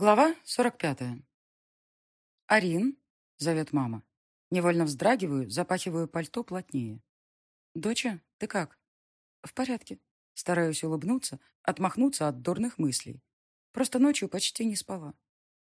Глава 45. «Арин», — зовет мама. Невольно вздрагиваю, запахиваю пальто плотнее. «Доча, ты как?» «В порядке». Стараюсь улыбнуться, отмахнуться от дурных мыслей. Просто ночью почти не спала.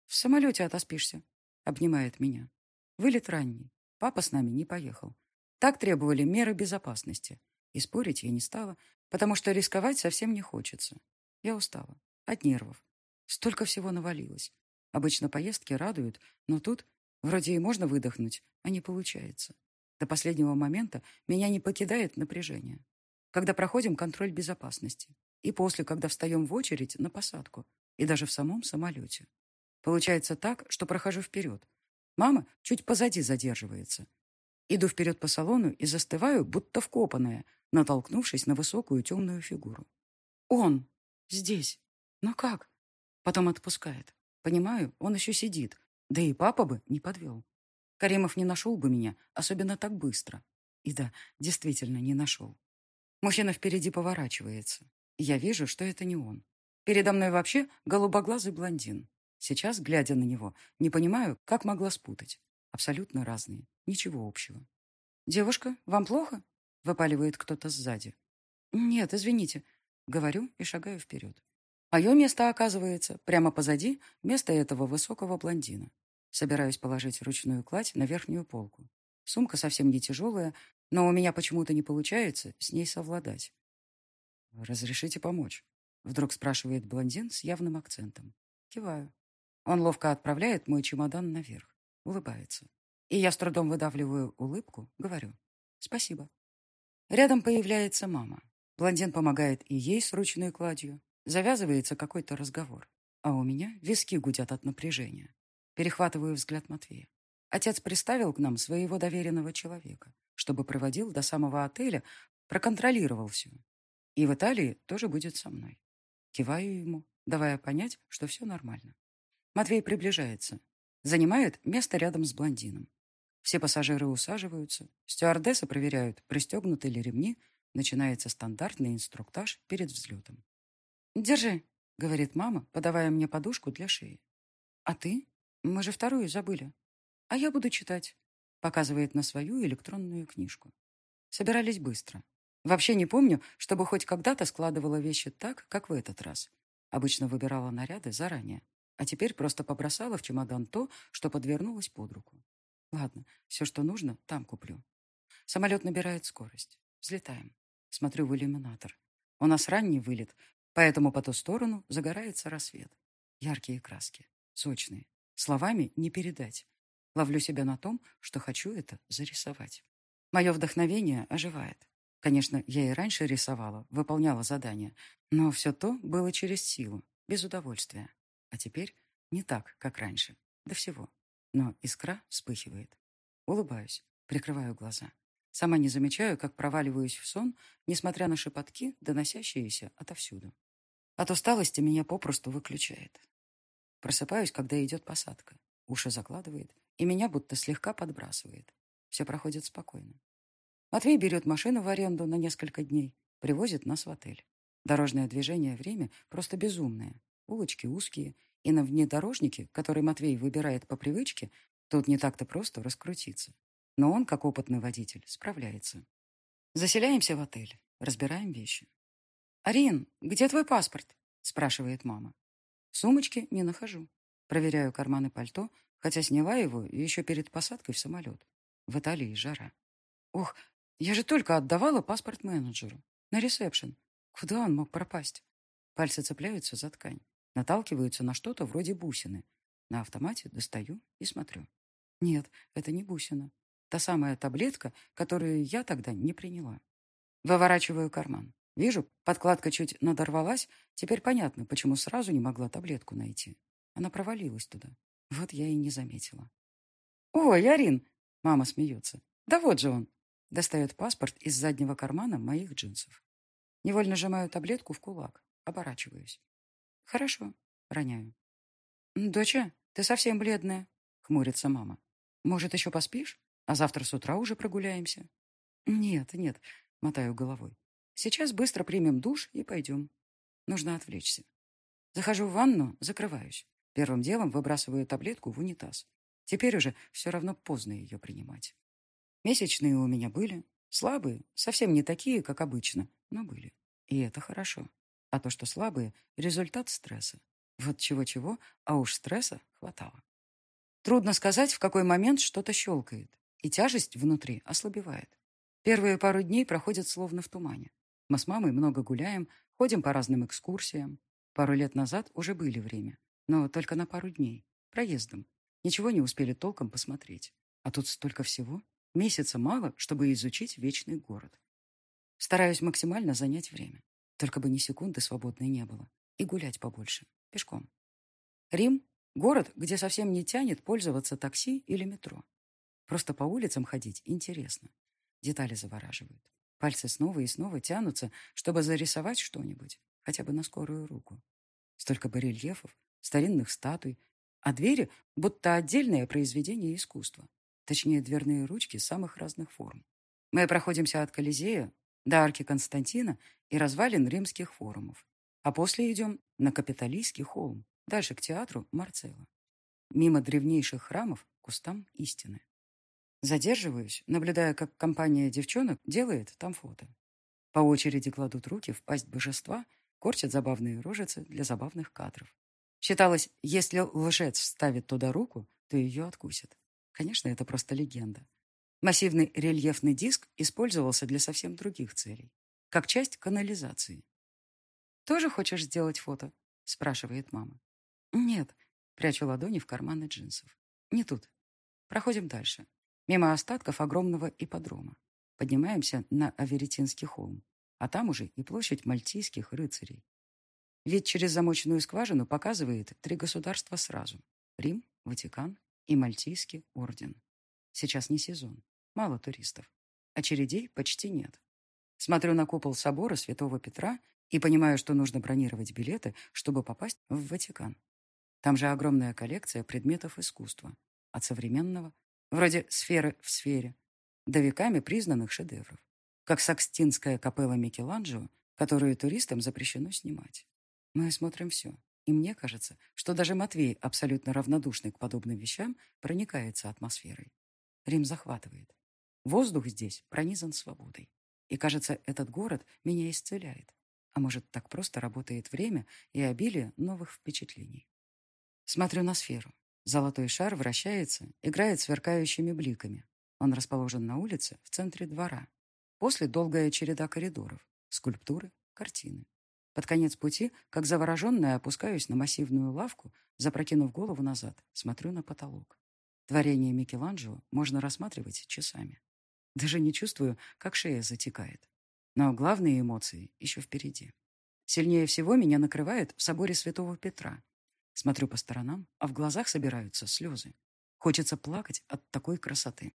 «В самолете отоспишься», — обнимает меня. Вылет ранний. Папа с нами не поехал. Так требовали меры безопасности. И спорить я не стала, потому что рисковать совсем не хочется. Я устала. От нервов. Столько всего навалилось. Обычно поездки радуют, но тут вроде и можно выдохнуть, а не получается. До последнего момента меня не покидает напряжение. Когда проходим контроль безопасности. И после, когда встаем в очередь на посадку. И даже в самом самолете. Получается так, что прохожу вперед. Мама чуть позади задерживается. Иду вперед по салону и застываю, будто вкопанная, натолкнувшись на высокую темную фигуру. Он здесь. Но как? Потом отпускает. Понимаю, он еще сидит. Да и папа бы не подвел. Каримов не нашел бы меня, особенно так быстро. И да, действительно не нашел. Мужчина впереди поворачивается. Я вижу, что это не он. Передо мной вообще голубоглазый блондин. Сейчас, глядя на него, не понимаю, как могла спутать. Абсолютно разные. Ничего общего. «Девушка, вам плохо?» — выпаливает кто-то сзади. «Нет, извините», — говорю и шагаю вперед. Мое место оказывается прямо позади места этого высокого блондина. Собираюсь положить ручную кладь на верхнюю полку. Сумка совсем не тяжелая, но у меня почему-то не получается с ней совладать. «Разрешите помочь?» Вдруг спрашивает блондин с явным акцентом. Киваю. Он ловко отправляет мой чемодан наверх. Улыбается. И я с трудом выдавливаю улыбку, говорю. «Спасибо». Рядом появляется мама. Блондин помогает и ей с ручной кладью, Завязывается какой-то разговор, а у меня виски гудят от напряжения. Перехватываю взгляд Матвея. Отец приставил к нам своего доверенного человека, чтобы проводил до самого отеля, проконтролировал все. И в Италии тоже будет со мной. Киваю ему, давая понять, что все нормально. Матвей приближается. Занимает место рядом с блондином. Все пассажиры усаживаются. Стюардессы проверяют, пристегнуты ли ремни. Начинается стандартный инструктаж перед взлетом. «Держи», — говорит мама, подавая мне подушку для шеи. «А ты? Мы же вторую забыли. А я буду читать», — показывает на свою электронную книжку. Собирались быстро. Вообще не помню, чтобы хоть когда-то складывала вещи так, как в этот раз. Обычно выбирала наряды заранее, а теперь просто побросала в чемодан то, что подвернулось под руку. Ладно, все, что нужно, там куплю. Самолет набирает скорость. Взлетаем. Смотрю в иллюминатор. У нас ранний вылет, Поэтому по ту сторону загорается рассвет. Яркие краски, сочные. Словами не передать. Ловлю себя на том, что хочу это зарисовать. Мое вдохновение оживает. Конечно, я и раньше рисовала, выполняла задания, но все то было через силу, без удовольствия. А теперь не так, как раньше. До всего. Но искра вспыхивает. Улыбаюсь, прикрываю глаза. Сама не замечаю, как проваливаюсь в сон, несмотря на шепотки, доносящиеся отовсюду. От усталости меня попросту выключает. Просыпаюсь, когда идет посадка. Уши закладывает, и меня будто слегка подбрасывает. Все проходит спокойно. Матвей берет машину в аренду на несколько дней, привозит нас в отель. Дорожное движение время просто безумное. Улочки узкие, и на внедорожнике, который Матвей выбирает по привычке, тут не так-то просто раскрутиться. Но он, как опытный водитель, справляется. Заселяемся в отель, разбираем вещи. «Арин, где твой паспорт?» – спрашивает мама. Сумочки не нахожу. Проверяю карманы пальто, хотя сняла его еще перед посадкой в самолет. В Италии жара. Ох, я же только отдавала паспорт менеджеру. На ресепшн. Куда он мог пропасть? Пальцы цепляются за ткань. Наталкиваются на что-то вроде бусины. На автомате достаю и смотрю. Нет, это не бусина. Та самая таблетка, которую я тогда не приняла. Выворачиваю карман. Вижу, подкладка чуть надорвалась. Теперь понятно, почему сразу не могла таблетку найти. Она провалилась туда. Вот я и не заметила. «Ой, Арин!» — мама смеется. «Да вот же он!» Достает паспорт из заднего кармана моих джинсов. Невольно сжимаю таблетку в кулак. Оборачиваюсь. «Хорошо», — роняю. «Доча, ты совсем бледная», — хмурится мама. «Может, еще поспишь? А завтра с утра уже прогуляемся?» «Нет, нет», — мотаю головой. Сейчас быстро примем душ и пойдем. Нужно отвлечься. Захожу в ванну, закрываюсь. Первым делом выбрасываю таблетку в унитаз. Теперь уже все равно поздно ее принимать. Месячные у меня были. Слабые, совсем не такие, как обычно, но были. И это хорошо. А то, что слабые – результат стресса. Вот чего-чего, а уж стресса хватало. Трудно сказать, в какой момент что-то щелкает, и тяжесть внутри ослабевает. Первые пару дней проходят словно в тумане. Мы с мамой много гуляем, ходим по разным экскурсиям. Пару лет назад уже были время, но только на пару дней, проездом. Ничего не успели толком посмотреть. А тут столько всего. Месяца мало, чтобы изучить вечный город. Стараюсь максимально занять время. Только бы ни секунды свободной не было. И гулять побольше. Пешком. Рим — город, где совсем не тянет пользоваться такси или метро. Просто по улицам ходить интересно. Детали завораживают. Пальцы снова и снова тянутся, чтобы зарисовать что-нибудь, хотя бы на скорую руку. Столько барельефов, старинных статуй, а двери будто отдельное произведение искусства. Точнее, дверные ручки самых разных форм. Мы проходимся от Колизея до арки Константина и развалин римских форумов. А после идем на Капитолийский холм, дальше к театру Марцелла. Мимо древнейших храмов кустам истины. Задерживаюсь, наблюдая, как компания девчонок делает там фото. По очереди кладут руки в пасть божества, корчат забавные рожицы для забавных кадров. Считалось, если лжец вставит туда руку, то ее откусят. Конечно, это просто легенда. Массивный рельефный диск использовался для совсем других целей, как часть канализации. «Тоже хочешь сделать фото?» – спрашивает мама. «Нет», – прячу ладони в карманы джинсов. «Не тут. Проходим дальше. Мимо остатков огромного ипподрома. Поднимаемся на Аверетинский холм, а там уже и площадь мальтийских рыцарей. Вид через замоченную скважину показывает три государства сразу. Рим, Ватикан и Мальтийский орден. Сейчас не сезон. Мало туристов. Очередей почти нет. Смотрю на купол собора Святого Петра и понимаю, что нужно бронировать билеты, чтобы попасть в Ватикан. Там же огромная коллекция предметов искусства. От современного вроде сферы в сфере, до веками признанных шедевров, как Сакстинская капелла Микеланджело, которую туристам запрещено снимать. Мы смотрим все, и мне кажется, что даже Матвей, абсолютно равнодушный к подобным вещам, проникается атмосферой. Рим захватывает. Воздух здесь пронизан свободой. И, кажется, этот город меня исцеляет. А может, так просто работает время и обилие новых впечатлений. Смотрю на сферу. Золотой шар вращается, играет сверкающими бликами. Он расположен на улице, в центре двора. После долгая череда коридоров, скульптуры, картины. Под конец пути, как завороженная, опускаюсь на массивную лавку, запрокинув голову назад, смотрю на потолок. Творение Микеланджело можно рассматривать часами. Даже не чувствую, как шея затекает. Но главные эмоции еще впереди. Сильнее всего меня накрывает в соборе Святого Петра, Смотрю по сторонам, а в глазах собираются слезы. Хочется плакать от такой красоты.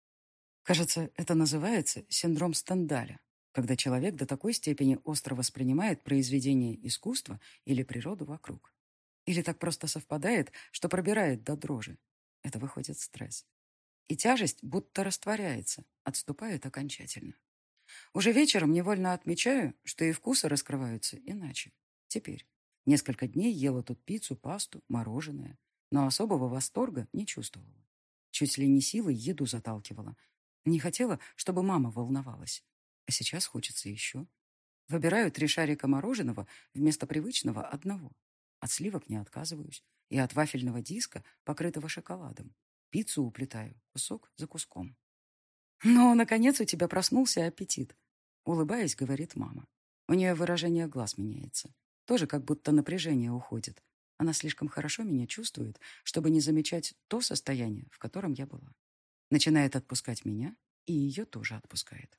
Кажется, это называется синдром Стендаля, когда человек до такой степени остро воспринимает произведение искусства или природу вокруг. Или так просто совпадает, что пробирает до дрожи. Это выходит стресс. И тяжесть будто растворяется, отступает окончательно. Уже вечером невольно отмечаю, что и вкусы раскрываются иначе. Теперь. Несколько дней ела тут пиццу, пасту, мороженое, но особого восторга не чувствовала. Чуть ли не силой еду заталкивала. Не хотела, чтобы мама волновалась. А сейчас хочется еще. Выбираю три шарика мороженого вместо привычного одного. От сливок не отказываюсь. И от вафельного диска, покрытого шоколадом. Пиццу уплетаю, кусок за куском. «Но, наконец, у тебя проснулся аппетит», — улыбаясь, говорит мама. У нее выражение глаз меняется. Тоже как будто напряжение уходит. Она слишком хорошо меня чувствует, чтобы не замечать то состояние, в котором я была. Начинает отпускать меня, и ее тоже отпускает.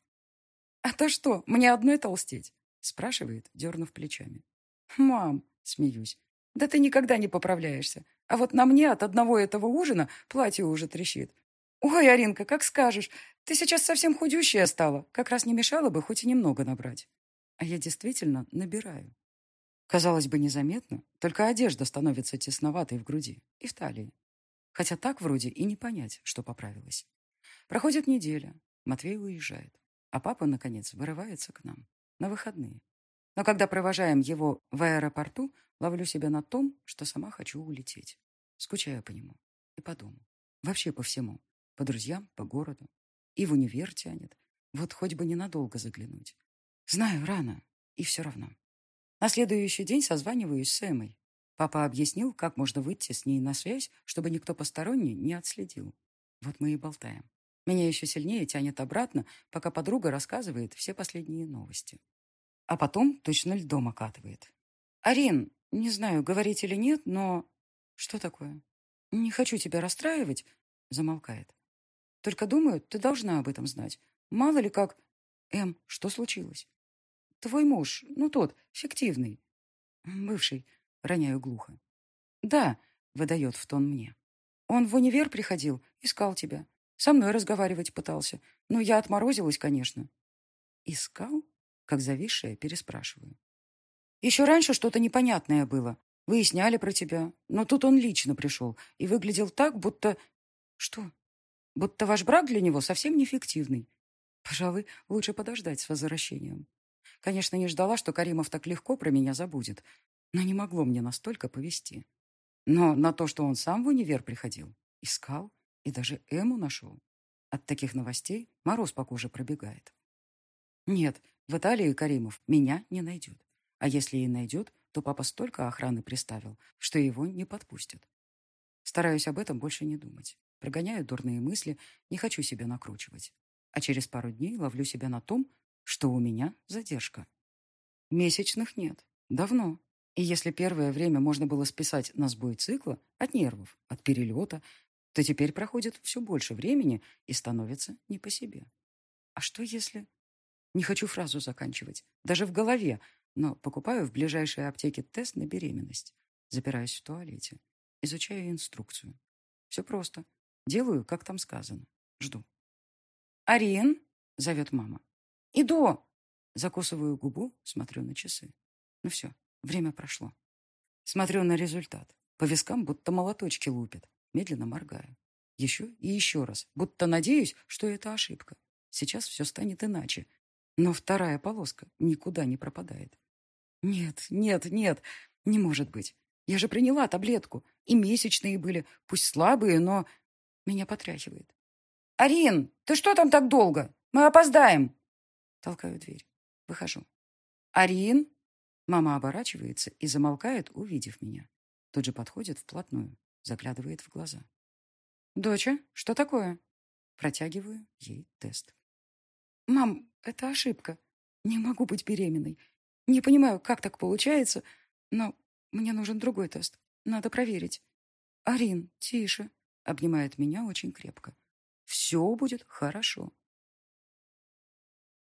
«А то что, мне одной толстеть?» спрашивает, дернув плечами. «Мам», смеюсь, «да ты никогда не поправляешься. А вот на мне от одного этого ужина платье уже трещит. Ой, Аринка, как скажешь, ты сейчас совсем худющая стала. Как раз не мешало бы хоть и немного набрать». А я действительно набираю. Казалось бы, незаметно, только одежда становится тесноватой в груди и в талии. Хотя так вроде и не понять, что поправилось. Проходит неделя, Матвей уезжает, а папа, наконец, вырывается к нам на выходные. Но когда провожаем его в аэропорту, ловлю себя на том, что сама хочу улететь. Скучаю по нему. И по дому. Вообще по всему. По друзьям, по городу. И в универ тянет. Вот хоть бы ненадолго заглянуть. Знаю, рано. И все равно. На следующий день созваниваюсь с Эмой. Папа объяснил, как можно выйти с ней на связь, чтобы никто посторонний не отследил. Вот мы и болтаем. Меня еще сильнее тянет обратно, пока подруга рассказывает все последние новости. А потом точно льдом окатывает. «Арин, не знаю, говорить или нет, но...» «Что такое?» «Не хочу тебя расстраивать», — замолкает. «Только думаю, ты должна об этом знать. Мало ли как...» «Эм, что случилось?» «Твой муж, ну тот, фиктивный». «Бывший», — роняю глухо. «Да», — выдает в тон мне. «Он в универ приходил, искал тебя. Со мной разговаривать пытался. Но я отморозилась, конечно». «Искал?» — как зависшая, переспрашиваю. «Еще раньше что-то непонятное было. Выясняли про тебя. Но тут он лично пришел и выглядел так, будто... Что? Будто ваш брак для него совсем неэффективный. Пожалуй, лучше подождать с возвращением. Конечно, не ждала, что Каримов так легко про меня забудет, но не могло мне настолько повести. Но на то, что он сам в универ приходил, искал и даже Эму нашел. От таких новостей мороз по коже пробегает. Нет, в Италии Каримов меня не найдет. А если и найдет, то папа столько охраны приставил, что его не подпустят. Стараюсь об этом больше не думать. Прогоняю дурные мысли, не хочу себя накручивать. А через пару дней ловлю себя на том, что у меня задержка. Месячных нет. Давно. И если первое время можно было списать на сбой цикла от нервов, от перелета, то теперь проходит все больше времени и становится не по себе. А что если... Не хочу фразу заканчивать. Даже в голове но покупаю в ближайшей аптеке тест на беременность. Запираюсь в туалете. Изучаю инструкцию. Все просто. Делаю, как там сказано. Жду. «Арин!» — зовет мама. «Иду!» Закусываю губу, смотрю на часы. Ну все, время прошло. Смотрю на результат. По вискам будто молоточки лупят. Медленно моргаю. Еще и еще раз. Будто надеюсь, что это ошибка. Сейчас все станет иначе. Но вторая полоска никуда не пропадает. Нет, нет, нет, не может быть. Я же приняла таблетку. И месячные были, пусть слабые, но... Меня потряхивает. «Арин, ты что там так долго? Мы опоздаем!» Толкаю дверь. Выхожу. «Арин?» Мама оборачивается и замолкает, увидев меня. Тут же подходит вплотную, заглядывает в глаза. «Доча, что такое?» Протягиваю ей тест. «Мам, это ошибка. Не могу быть беременной. Не понимаю, как так получается, но мне нужен другой тест. Надо проверить. Арин, тише. Обнимает меня очень крепко. Все будет хорошо.